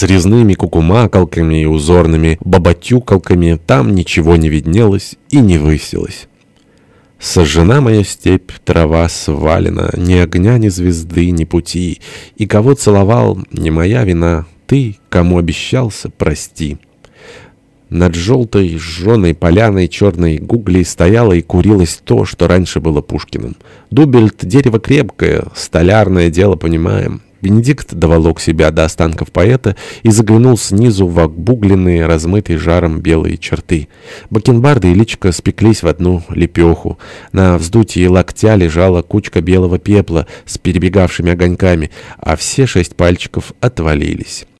С резными кукумакалками и узорными бабатюкалками там ничего не виднелось и не высилось. Сожжена моя степь, трава свалена, Ни огня, ни звезды, ни пути. И кого целовал, не моя вина, Ты, кому обещался, прости. Над желтой, жженой поляной черной гуглей стояло и курилось то, что раньше было Пушкиным. Дубельт — дерево крепкое, столярное дело понимаем. Бенедикт доволок себя до останков поэта и заглянул снизу в обугленные, размытые жаром белые черты. Бакенбарды и личка спеклись в одну лепеху. На вздутии локтя лежала кучка белого пепла с перебегавшими огоньками, а все шесть пальчиков отвалились.